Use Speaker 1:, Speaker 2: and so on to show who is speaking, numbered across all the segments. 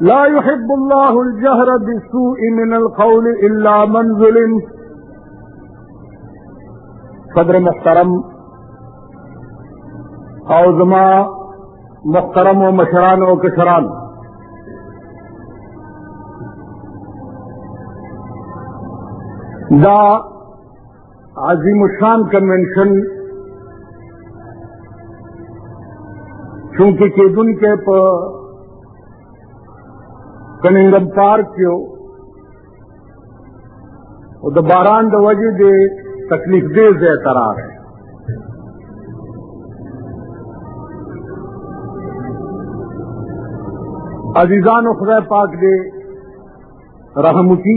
Speaker 1: لا يحب الله الجهر بالسوء من القول الا من ظلم صدر محترم اوزما محترم و مشران و کشران دا عظیم الشان کنونشن چونکه کېدون کې په کننګم پارک کې او د باران د وجې د تکلیف دې ځای ته راغی عزیزانو خدای پاک دې رحم وکړي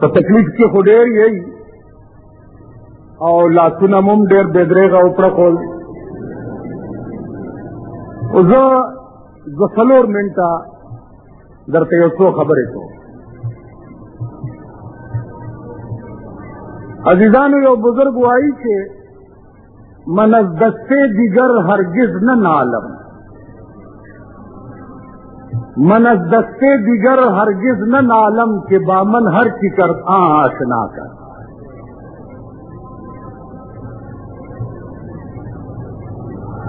Speaker 1: په تکلیف کې خو ډېر یې او لاسونه مم ډېر بېدرېغه او پړکول او زه زه څلور منټه درته یو څو خبرې کوم عزیزانو یو بزرګ وایي چې من از دست دیگر هرگز نه نالم من از دست دیگر هرگز نه نالم که با من هر چی کرد آن آشنا کرد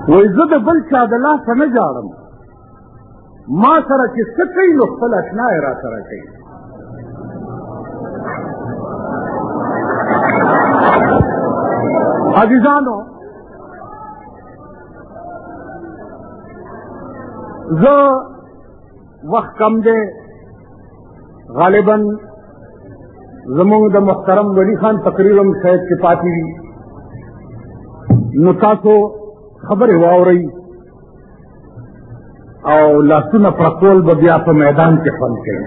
Speaker 1: وای زه د بل چا د لاسه نه جاړم ما سره چې څه کوي نو خپل اشنا یې را سره کوي عزیزانو زه وخت کم دی غالبا زمونږ د محترم ولی خان تقریر هم شاید کې پاتې وي نو تاسو خبرې واورئ او لاسونه پرکول به بیا په میدان کې خوند کوي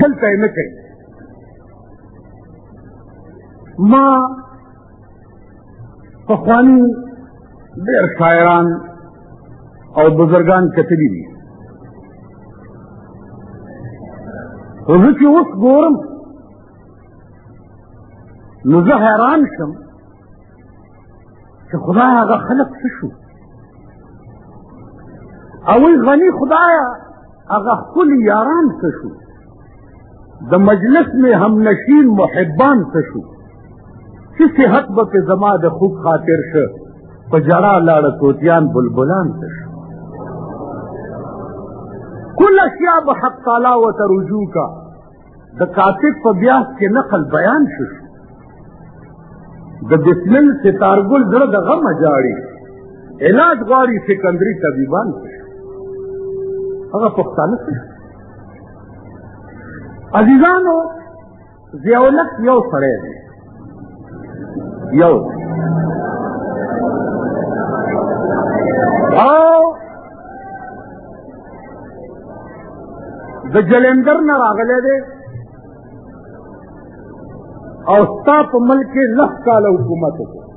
Speaker 1: دلته یې نه کوي ما پخواني ډېر شاعران او بزرګان کتلي دي خو زه چې اوس ګورم نو زه حیران شم چې خدا هغه خلق څه شو اوی غنی خدایا هغه خپل یاران څه شو د مجلس می هم نشین محبان څه شو چې صحت به په زما د خوب خاطر شه په جړا لاړه توتیان بلبلان څه شو کل اشیاء به حق تعالی و ترجو کا د کاتب په بیاس کې نقل بیان شو د بسمل ستارګل زړه د غم جاړي علاج غواړي سکندري طبيبان هغه پښتانه څه عزیزانو زیولک یو سړی دی یو او د جلندر نه راغلی دی او ستا په ملک کې لس کاله حکومت وکړو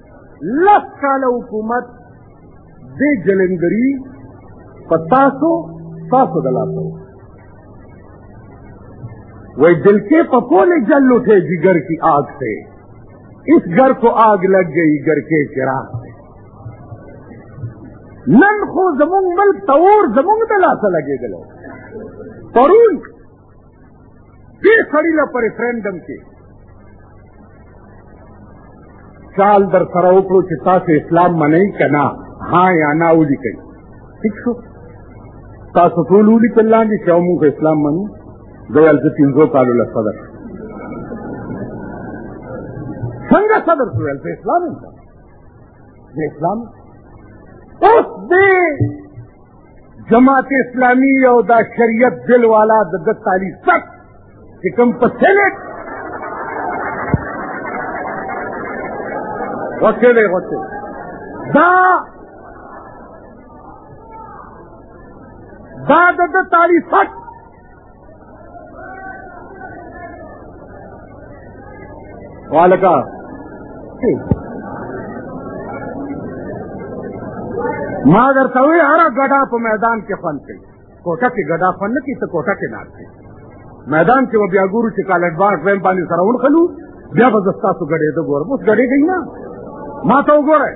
Speaker 1: لس کاله حکومت دې جلندري په تاسو تاسو د لاسه وای دل کې په پوله جل اٹھے جگر کی آگ سے اس گھر کو آگ لگ گئی گھر کے چراغ سے نن خو زمونږ ملک تور زمونږ د لاسه لګېدلی پرون دې سړي له په ریفرنډم کې سال در سره وکړو چې تاسو اسلام منئ که نه ها یا نه ولیکئ ټیک شو تاسو ټول ولیکل لاندې چې او موږ اسلام منو زه ویل زه پنځو کالو له صدر څنګه صدر شو ویل زه اسلام یم زه اسلام اوس دې جماعت اسلامی او دا شریعت دل والا د د تعالی سب چې کوم په سنټ وکړې دی وکړې دا دا د د تعالی سب والکا ما در ته وی هر غډا په میدان کې خوند کوي کوټه کې غډا خوند نه کوي ته کوټه کې ناست میدان کې بیا ګورو چې کالټ باغ ویم باندې سره ونخلو بیا به زه ستاسو ګډېده ګورم اوس ګډېږئ نه ما ته وګورئ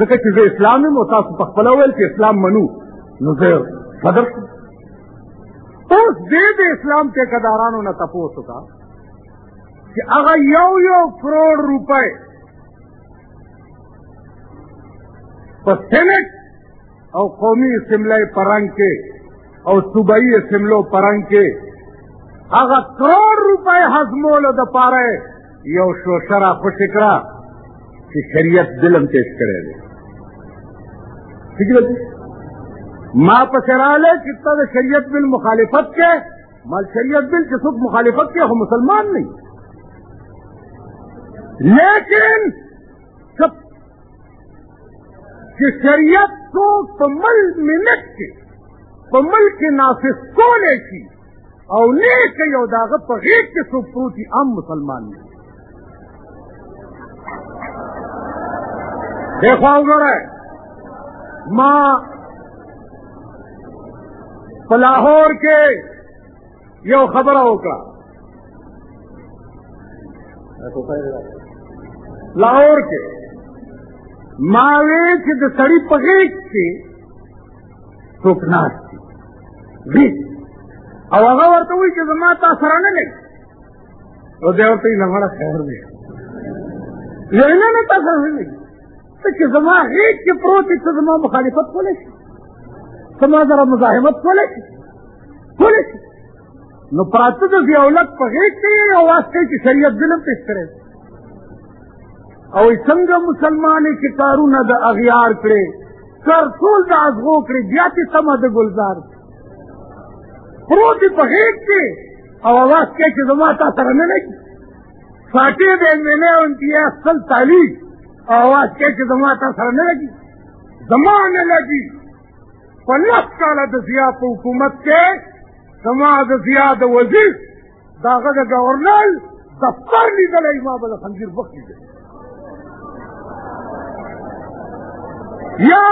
Speaker 1: ځکه چې زه اسلام یم او تاسو په خپله ویل چې اسلام منو نو زه صدر شم اوس دې د اسلام ټیکدارانو نه تپوس وکړه چې هغه یو یو کروڑ روپۍ په سینټ او قومي اسمبلی په رنګ کې او صوبایي اسمبلو په رنګ کې هغه کروڑ روپۍ هضمولو دپاره یو شوشه را خوشې کړه چې شریعت ظلم پیش کړی دی ما پسې راغلی چې تا د شریعت بل مخالفت کې مال شریعت بل چې څوک مخالفت کې خو مسلمان نه لیکن چې شریعت څوک په مل منټ کې په ملک نافذ کولی شي او نه کې یو داغه په غیږ کې څوک پروت وي هم مسلمان دی دخوا وګوره ما په لاهور کې یو خبره وکړه لاهور کې ما وی چې د سړی په غیږ کې څوک ناست دي او هغه ورته وایي چې زما تا سره نه لګي او دی ورته یې لمړه خیر دی یعنې نه نه تا سره نه لګي ته چې زما غېږ کې پروت یې ته زما مخالفت کولی شي ته ما سره مزاحمت کولی شي کولی شي نو پراته د ضیاولت په غېږ کې یې او واسطې چې شریعت ظلم پېښ کړی او څنګه مسلمان چې کارونه د اغیار کړي سر ټول د ازغو کړې بیا چې سمه د ګلزار پروت یې په غېږ کې او اواز کوي چې زما تا سره نه لګي ساټې د ایم ایل اې او ایم پي اې اصل تعلیم او اواز کوي چې زما تا سره نه لګي زما نه لګي په لس کاله د ضیا په حکومت کې زما د ضیا د وزیر دا هغه د ګورنر دفتر لیدلی ما به د خنځیر بخت لیدلی یا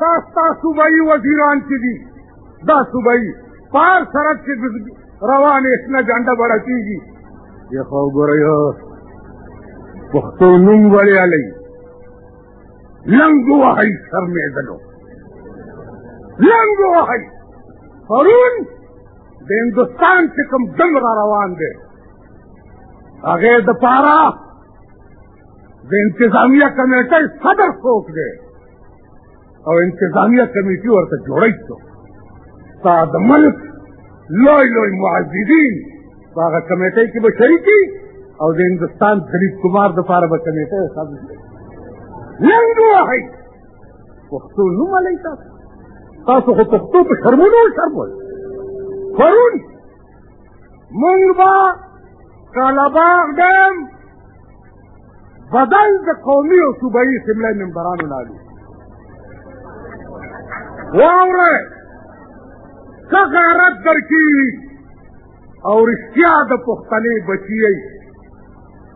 Speaker 1: دا ستا صوبایي وزیران چې دي دا صوبایي پار سرک چې روان اسنه جنډه بړه کېږي یې خو ګورئ پښتو نوم ولې علي لنګ وهي شرمېدلو لنګ وهي پرون د هندوستان چې کوم جنګ را روان دی هغې دپاره د انتظامیه کمیټۍ صدر څوک دی او انتظامیه کمیټي ورته جوړی شو ستا د ملک لوی لوی معززین په هغه کمیټۍ کې به شریکي او د هندوستان دلیپ کمار دپاره به کمیټۍ ثابت ننګ وهئ پښتو نو ملای تاسو تاسو خو پښتو په شرمونو شرمول پرون مونږ با کالاباغ ډیم بدل د قومي او صوبایي سملې ممبرانو نالو واوره څه غیرت درکې او رښتیا د پښتنې بچیي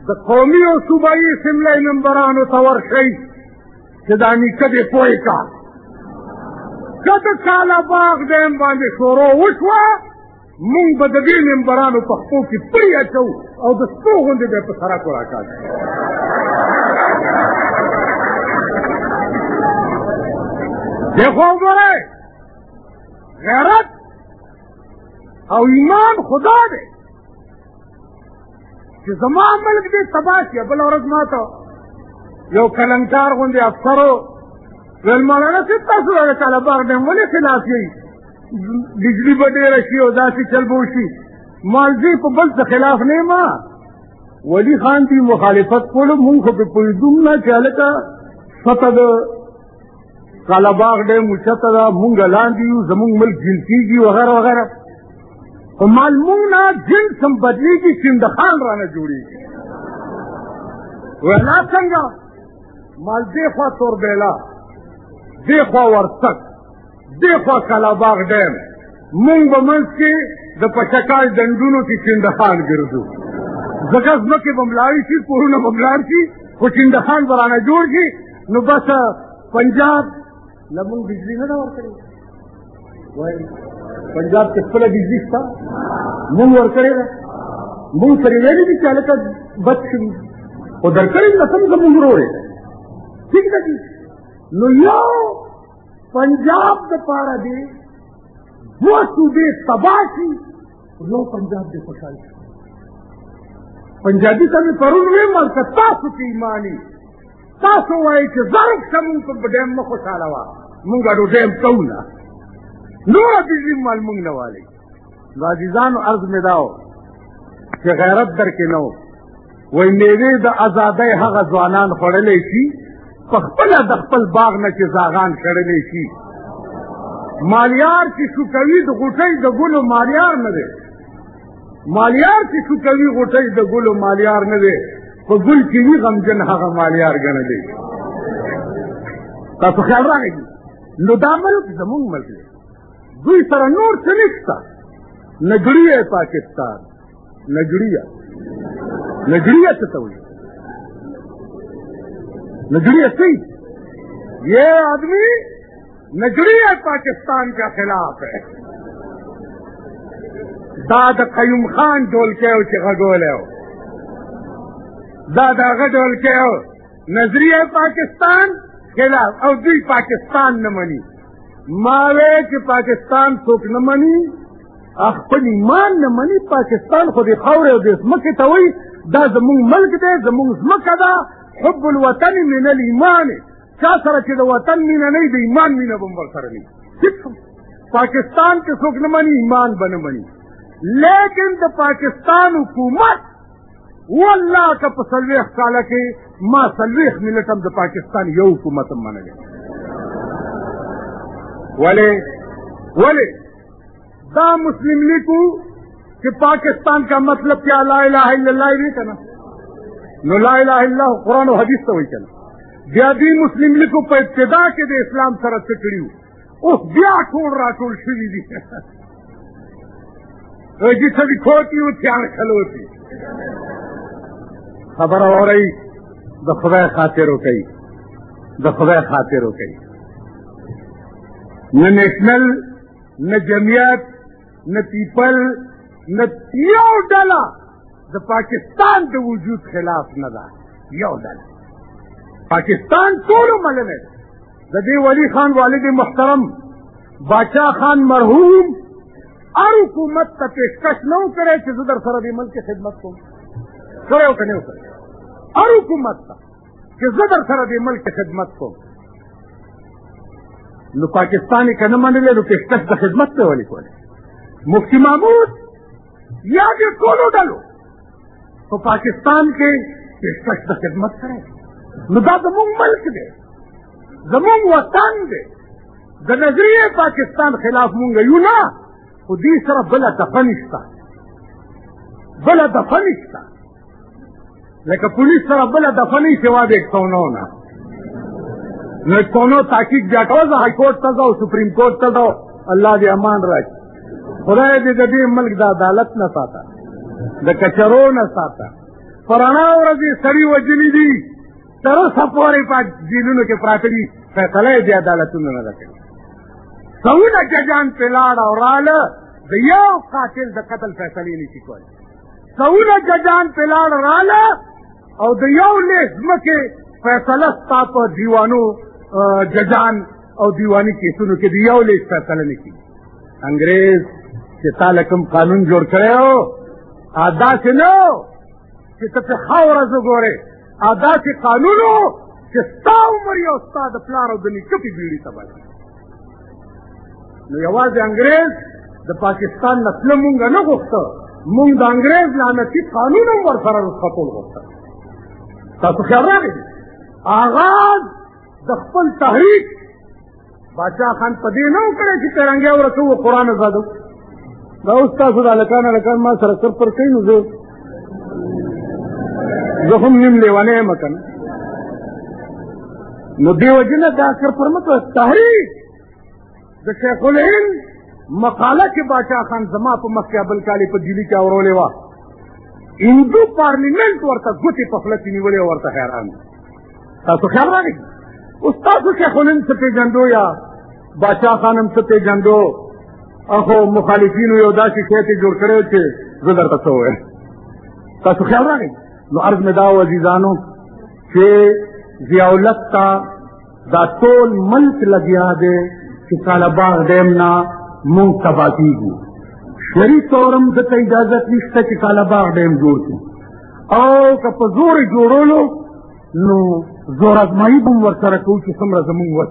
Speaker 1: د قومي او صوبایي سملې ممبرانو ته ورشئ چې دا نیکه دې پوه کا که د کاله باغ دیم باندې شورو وشوه مونږ به د دې ممبرانو په خپو کې پړی اچو او د سپو غوندې به په سره کو راکاږ دیکھو گورے غیرت او ایمان خدا دے چې زما ملک دې تباه شي بل ورځ ما ته یو کلنکار غوندې افسر و ویل مولانا صاحب تاسو دغه طالبان ډېم ولې خلاف یئ بجلي به ډېره شي او داسې چل به وشي مالزي په بل څه خلاف نه یم ولي خان دي مخالفت کولو مونږ خو پرې پوهېدوم نه چې هلکه سطح د کالا باغ ډېر مشته ده مونږ لاندې یو زمونږ ملک جن کېږي وغیره وغیره خو مال مونږ نه جنس هم بدلېږي چندخان رانه جوړېږي وینا څنګه مال دې خوا توربېلا دې خوا ورڅک دې خوا کالا باغ ډېم مونږ به منځ کې د پشکال ډنډونو کې چندخان ګرځو ځکه ځمکې به ملاړې شي کورونه به ملاړ شي خو چندخان به رانه جوړ شي نو بس پنجاب لمون بجلی نه ورکړي وای پنجاب کې خپل بجلی شته مونږ ورکړي ده مونږ سره ویلي دي چې هلته بد شوي خو درکړي نه سم زمونږ وروره ټیک ده دي نو یو پنجاب د پاره دی دوه صوبې تباه شي یو پنجاب دې خوشحال شي پنجابي ته مې پرون ویل که تاسو کې ایماني تاسو وایئ چې ضرب ته مونږ په ډېر مه خوشحاله وه مونږ ډوډۍ هم کوو نه نور بيزي مال مونږ نه والي نو عزیزانو عرض مې دا و چې غیرت در کې نه و وایي میوې د ازادۍ هغه ځوانان خوړلی شي په خپله د خپل باغ نه چې زاغان کړلی شي مالیار چې شو کوي د غوټۍ د ګلو مالیار نه دی مالیار چې شوکوي غوټۍ د ګلو مالیار نه دی په ګل کې وي غمجن هغه مالیار ګڼه دی تاسو خیال راغی نو دا ملک زمونږ ملک دی دوی سره نور څه نشته نګړی یې پاکستان نګړی یې نګړی یې څه ته وایي نګړی یې څه یې آدمی نظریه پاکستان کا خلاف ہے دا د قیوم خان ډول کې او چې غږولی و دا د هغه ډول کې او نظریه پاکستان خلاف او دوی پاکستان نه مني ما وې چې پاکستان څوک نه مني خپل ایمان نه مني پاکستان خو د خاورې او د ځمکې ته وایي دا زموږ ملک دی زموږ ځمکه ده حب الوطن من الايمان چا سره چې د وطن مینه نه د ایمان مینه به هم سره نه پاکستان کې څوک نه مني ایمان به نه مني لیکن د پاکستان حکومت والله که په څلوېښت کاله کې ما څلوېښت ملت هم د پاکستان یو حکومت هم منلی ولې ولې دا مسلم لیګ چې پاکستان کا مطلب کیا لا اله الا الله وی کنه نو لا اله الا قرآن او حدیث ته وی کنه بیا دې مسلم لیګ په ابتدا کې د اسلام سره څه کړیو اوس بیا ټول راټول شوي دي جی سبھی کھوتی ہوں تھیان کھلوتی خبر ہو رہی دخبے خاطر ہو گئی دخبے خاطر ہو گئی نیشنل نه جمعیت نه پیپل نه یو ډله د پاکستان د وجود خلاف نه ده یو ډله پاکستان ټولو منلی ده د دې ولی خان والد محترم باچا خان مرحوم هر حکومت ته پیشکش نه وکړی چې زه در سره د ملک خدمت کوم کړی او که نه وکړی هر حکومت ته چې زه در سره دې ملک خدمت کوم نو پاکستان یې که نه منلی نو پېشکش د خدمت ته ولې کولی مفتی محمود یا دې ټولو ډلو په پاکستان کې پېشکش د خدمت کړی نو دا زمونږ ملک دی زمونږ وطن دی د نظریه پاکستان خلاف مونږ یو نه خو دې سره بله دفه نشته بله دفه نشته لکه پولیس سره بله دفعه نه سوا د ایک سو نو نه نو ایک سو نو تحقیق بیا کوه زه های کورټ ته ځو سپریم کورټ ته ځو الله دې امان راکړي خدای دې د دې ملک د عدالت نه ساته د کچرو نه ساته پرانا ورځ سړی وجلی دي تر اوسه پورې په جیلونو کې پراته دي فیصله یې د عدالتونو نه ده کړې څوونه ججان پې لاړه او راله د یو قاتل د قتل فیصلې نه شي کولی سونه ججان پلاړ رااله او د یو لیس مکه فیصله ستا په دیوانو ججان او دیوانی کیسونو کې دی یو لیس فیصله نه کی انګريز چې تعالی کوم قانون جوړ کړو ادا چې نو چې ته په خاورز وګوره ادا چې قانونو چې ستا عمر یو ستا د پلار او د نیکه په بیړي تباهي نو یوازې انګرېز د پاکستان نه تله مونږ نه غوښته مونږ د انګرېز لعنتي قانون هم ورسره رسخه کول غوښته تاسو خیال راغی آغاز د خپل تحریک باچا خان په دې نه وکړی چې ترنګیا ورته و قرآن زده دا اوس تاسو د هلکان هلکان ما سره سر پر کوي نو زه زه هم نیم لیونی یم که نو دې وجې نه دا کر پر مکه تحریک د شیخ الهند مقاله کې باچا خان زما په مخ کې ابل کالي په دلی کې اورولې وه هندو پارلیمنټ ورته ګوتې په خوله کې نیولې ورته حیران تاسو خیال راغی اوس تاسو شیخ الهند څه پېژندو یا باچا خانم څه پېژندو اخو مخالفینو یو داسې شی پې جوړ کړی چې زه درته څه ووایم تاسو خیال راغی نو عرض مې دا و عزیزانو چې ضیاولت ته دا ټول ملک لګیا دی چې کاله باغ ډیم نه مونږ تباه کېږو شري تورم ځکه اجازت نشته چې کاله باغ ډیم جوړ کړي او که په زور جوړولو نو زور ازمایي به هم ورسره کوو چې څومره زمونږ وس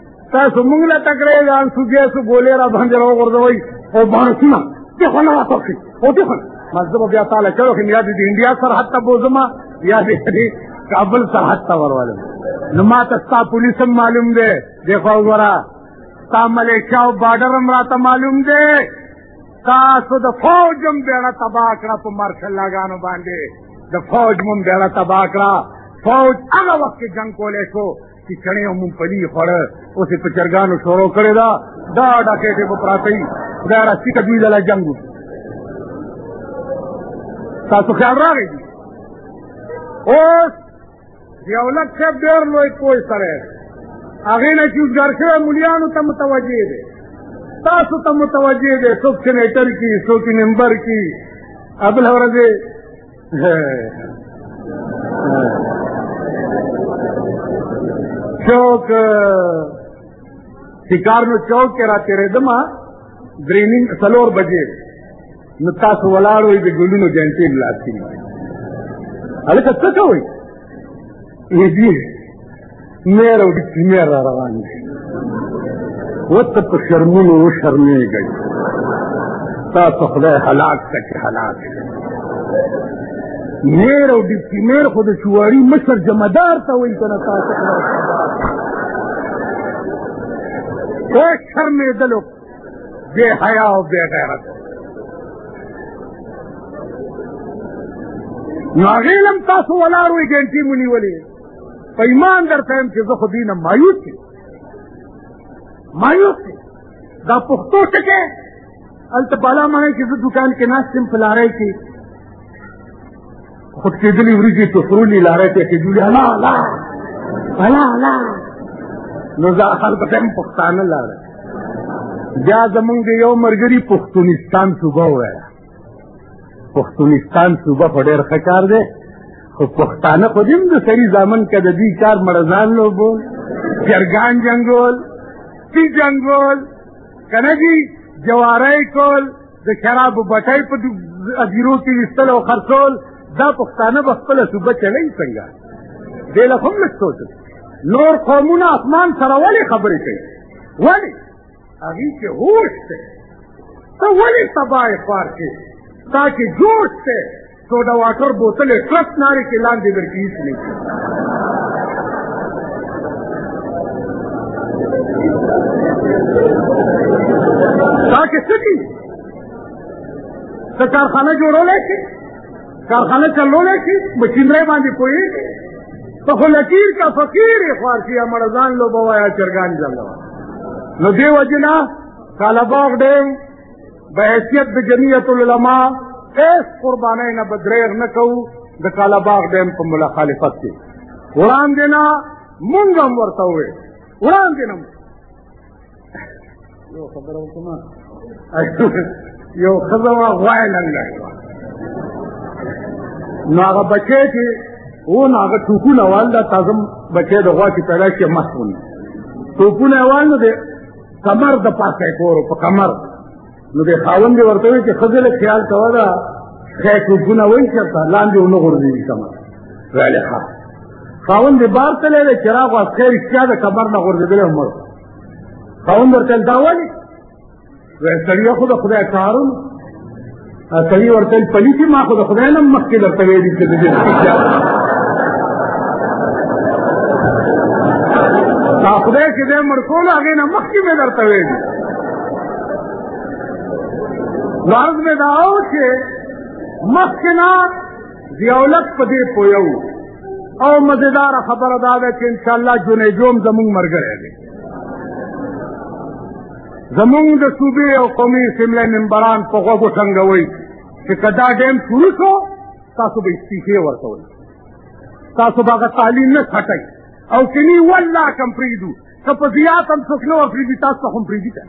Speaker 1: تاسو موږ له تکړه ځان سوګیا سو ګولې را باندې راو ورځوي او باندې سیمه ته خو نه راځي او ته خو مزه بیا تعالی چلو خو یاد دي انډیا سره حتی بوزما یاد دي کابل سره حتی ورواله نو ما ته ستا پولیس هم معلوم دی دیکھو ورا ستا ملیشا او بارډر هم راته معلوم دی تاسو د فوج هم بیړه تباه کړه په مارشل لاګانو باندې د فوج مون بیړه تباه کړه فوج هغه وخت جنگ کولای شو چې چڼې او مونږپلي یې خوړه اوس یې په چرګانو شروع کړې ده دا ډاکېټې به پراته وي خدای راستي که دوی دله جنګ وکړي تاسو خیال راغی دي اوس یولک صاحب ډېر لوی پوه سره هغې نه چې اوزګار شوی ملیانو ته متوجه دی تاسو ته متوجه دی څوک سېنېټر کي څوک ممبر کي ابله ورځې چوک سکار نو چوک کې را تیرې دما درینین سلور بجې نو تاسو ولاړو د ګلونو جنتې بلاسي هلکه څه کوئ مېر او ډیپټي مېر را روان دي ورته په شرمونو وشرمېږئ تاسو خدای هلاک کړه چې هلاک مېر او ډیپټي مېر خو د چواري مشر جمعدار ته وایي که نه تاسو خدای شرمېدلو بې حیا او بې غیرت نو هغې لم تاسو ولاړ وئ ګنټي مو نیولې په ایمان درته یم چې زه خو دینه مایوس یم مایوس یم دا پښتو څه کې هلته بالا معنی چې زه دکان کې ناست یم په لارۍ کې خود کېدلې وریجې تفرولي لارۍ ته کېدلې الا الا الا الا نو زه خلکو ته هم پښتانه لاره بیا زمونږ د یو ملګري پښتونستان صوبه وویله پښتونستان صوبه خو ډېر ښه کار دی خو پښتانه خو دې هم د سړي زامن که د دوی کار مړه ځان لوبول چرګان جنګول سپي جنګول که نه دي جوارۍ کول د شرابو بټۍ په اجیرو کې ویستل او خرڅول دا پښتانه به خپله صوبه چلوي څنګه دې له هم لږ سوچ نور قومونه اسمان سره ولې خبرې کوي ولې هغه کې هوش ته ته ولې سبا افار کې تا کې جوش ته سوډا واټر بوتل ټرس ناری کې لاندې ورکیس نه تا کې څه دي ته کارخانه جوړولای شي کارخانه چلولی شي مشینرۍ باندې پوهېږي ته خو لکیر کا فقیر یې خوارسیه مړه ځان لوبه وایه چرګان جلوه نو دې وجې نه کالاباغ ډېم به حیثیت د جمعیت العلما هېڅ قربانۍ نه به درېغ نه کوو د کالاباغ ډېم په مخالفت کې وړاندې نه مونږ هم ورته وویل وړاندې نه یو خبره وکړم یو ښځه وه غوایې لنګه وه نو هغه بچی چې و نو هغه ټوپونه وال دا تازه بچی د غوا چې پیدا شي مست ونه ټوپونه یې وال نو د کمر د پاسه یې کورو په کمر نو د خاوند یې ورته وایي چې ښځې له خیال کوه دا ښی ټوپونه وایي چېرته لاندې ونه غورځېږي کمر ویلې ښه خاوند یې بار تللی دی چې راغو عسکر رښتیا د کمر نه غورځېدلی مړ قوم ورته دا ولې وایي سړیه خو د خدای کارون سړي ورته پلیسي ما خو د خدای نه مخکې درته ویلي چې د دې تا خدای چې دی مړ کولو هغې نه مخکې مې درته ویلي غرض مې دا و چې مخکې نه ضیاولک په دې پویو او مزیدار خبره دا ده چې ان شاء الله جنیجوم زمونږ مرګره دی زمونږ د صوبې او قومي اسمبلۍ ممبران په غوږو ټنګوي چې که دا ډیم شروع شو تاسو به استعفې ورکوئ تاسو به هغه تعلیم نه څټئ او که نی والله که هم پرېږدو که په زیات هم څوک نه ورپرېږدي تاسو ته خو هم پرېږدي که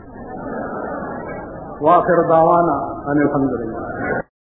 Speaker 1: واخر دعوانا ان الحمدلله